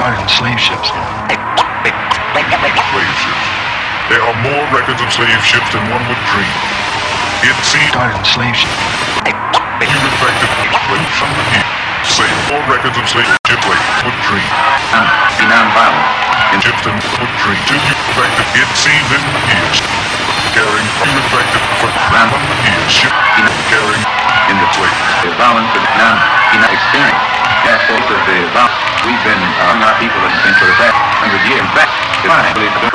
started slave ships. Slave ships. There are more records of slave ships than one would dream. It seems Started slave ships. human factor slaves from the years. Say more records of slave ship like would dream. and be nonviolent. In ships than would dream. To human factor, it seems in years. Carrying human factor for random years. Ship carrying in the slave. the violence of non-United experience. That's also the We've been, uh, our people have been for the past hundred years. In fact, it's